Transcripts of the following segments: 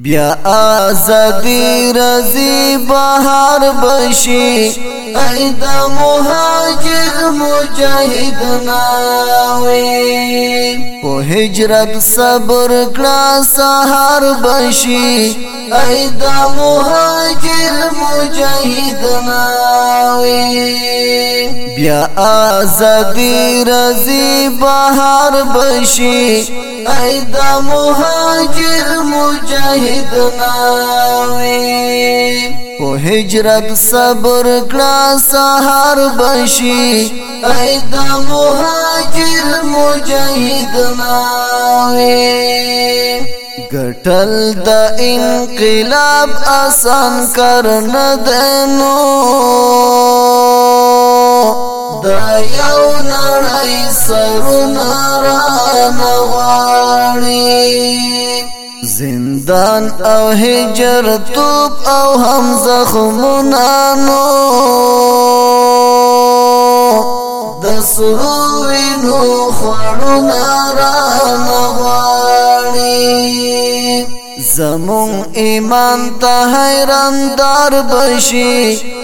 بیا آزادی رزی بهار بشي اې د مهاجر مجاهد ناوي په هجرت صبر کړه سحر بشي اې د مهاجر مجاهد ناوي بیا آزادی رزي بهار بشي اې د مهاجر مجاهد ناوي هجرت صبر کړه سحر بشي اے دا مهاجر مجاهد ناوي ګټل د انقلاب آسان کار نه دنو دا یو نړۍ سرونه را نغواړي زندان او هجر توپ او هم زخمونه نو د سروینو خوړو نارام غواړي زمون ایمان ته حیران دار بشي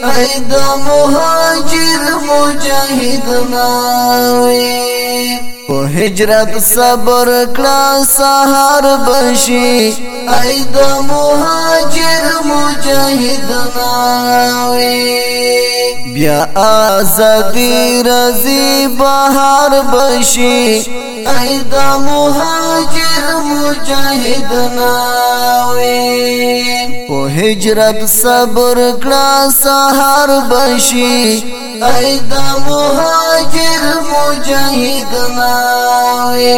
ای د مهاجر مجاهد ناوي په هجرت صبر کړه سحر بشي اې د مهاجر مجاهد ناوي بیا آزادی رزي بهار بشي اې د مهاجر مجاهد ناوي په هجرت صبر کړه سحر بشي اې د مهاجر مجاهد ناوي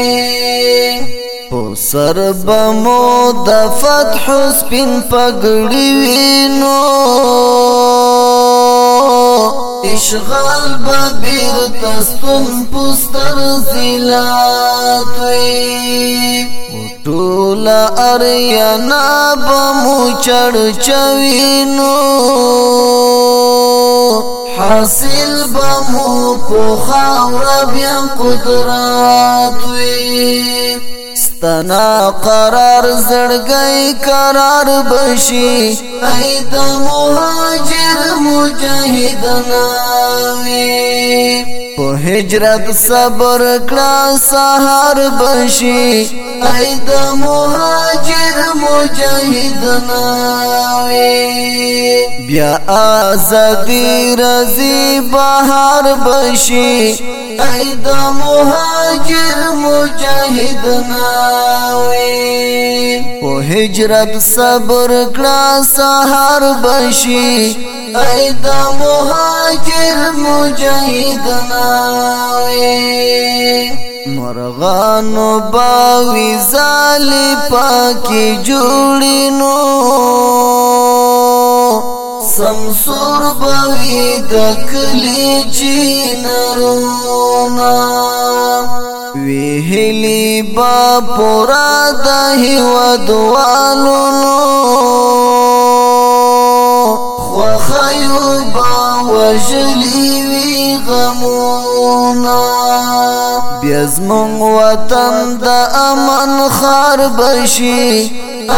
په سر بمو د فتح سپین پګړی وینو اشغال بابیر تستم پستر زلاتوی ټول اریانا بمو چړ چوینو حاصل بمو په خاور بیا قدرت وي ستنا قرار زړګي قرار بشي اې د مهاجر مجاهدنا وي په هجرت صبر کړه سحر بشي اې د مهاجر مجاهد ناوي بیا آزادی رزي بهار بشي اې د مهاجر مجاهد ناوي په هجرت صبر کړه سحر بشي ای د مهاجر مجاهدنا مرغانو باوی زال پاکی جوړینو سمسور باوی د کلی چینرونا ویهلی با پورا د هیوادوالو وچلی وی غمونا بیا زمون وطن د امن خار بشي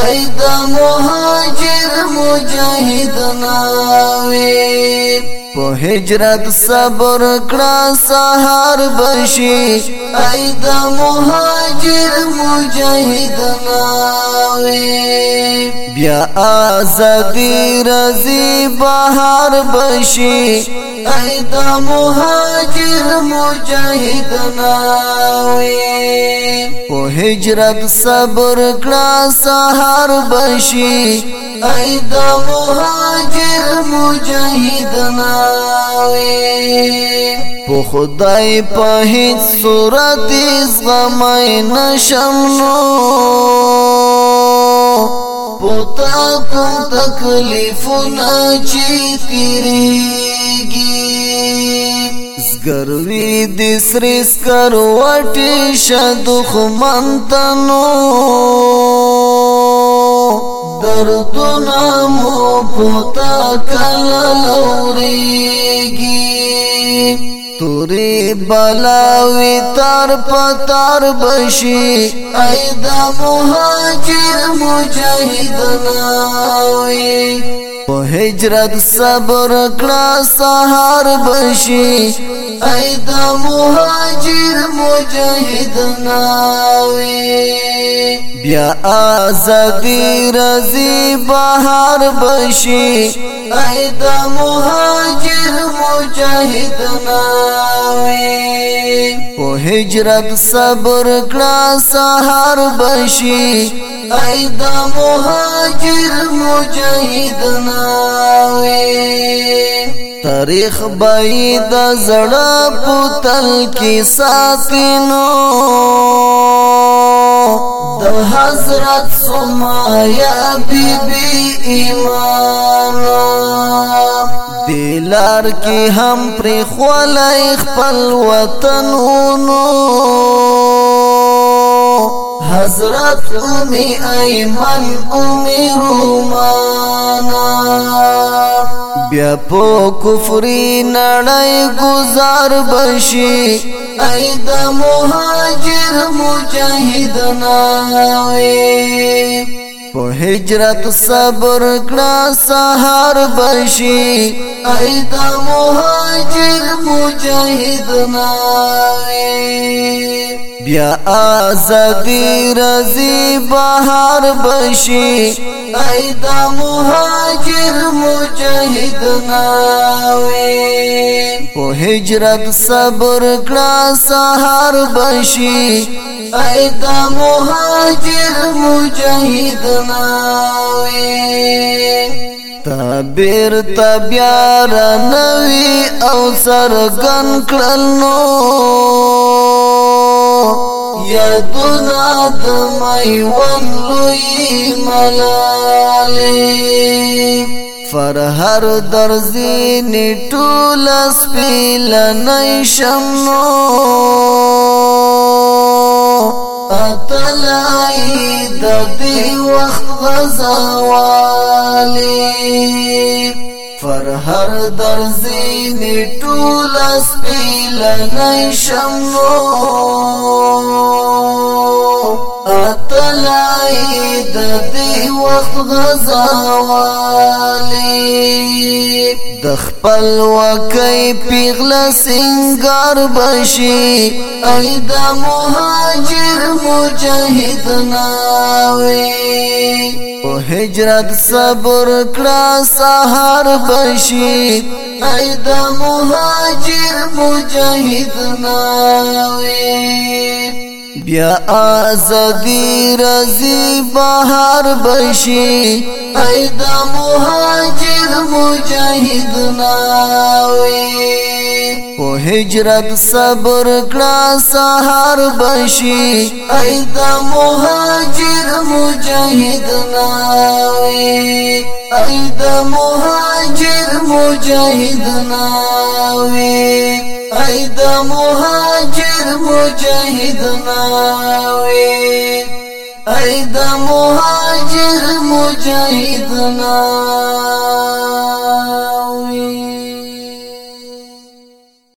ای د مهاجر مجاهد ناوي په هجرت صبر کړه سحر بشي اې د مهاجر مجاهد ناوي بیا آزادی رزي بهار بشي ای د مهاجر مجاهد ناوي په هجرت صبر کړه سحر بشي ای د مهاجر مجاهد ناوي په خدای په هیڅ صورت زغم نشم نو پوتا کوم تکلیفونه چې تیری ګروي د سرس کرواټي شد خمنتنو دردنا مو پتا کلا لوريږي توری بلاوی تار پتار بشی ایدا مهاجر مجاهد ناوی په هجرت صبر کړه سهار بشي اې د مهاجر مجاهد ناوي بیا آزادی رزي بهار بشي اې د مهاجر مجاهد ناوي په هجرت صبر کړه سهار بشي ایدا مهاجر مجاهد ناوي تاریخ باید زړه پوتل کی ساتینو د حضرت سمایا بیبی ایمان دلار کی هم پر خلای خپل وطنونو حضرت امی ایمن امی رومانا بیا پو کفری نړۍ گزار بشي اید مهاجر مجاهدنا وی په هجرت صبر کړه سحر بشي ايدا مهاجر مجاهد ناوي بیا آزادی رزی بہار بشی ایدا مهاجر مجاهد ناوی په هجرت صبر کړه سحر بشي ایدا مهاجر مجاهد ناوی تبیر تبیار نوی او سرګن کړه نو یادنا د میوند لوی ملالی فرهر درزی نټول سپیل نه شمو اتلای د دې وخت غزوالی تر هر درزی دی ټول سپیل نه شمو اتلای د دې وخت غزاوالی د خپل وکي پیغله سنگار بشي اې د مهاجر مجاهد ناوي هجرت صبر کړه سحر بشي ایدا مهاجر مجاهد ناوي بیا آزادی رزی بهار بشي ایدا مهاجر مجاهد ناوي هجرت صبر کړه سحر بشي ايدا مهاجر مجاهد ناوي ايدا مهاجر مجاهد ناوي ايدا مهاجر مجاهد ناوي ايدا مهاجر مجاهد ناوي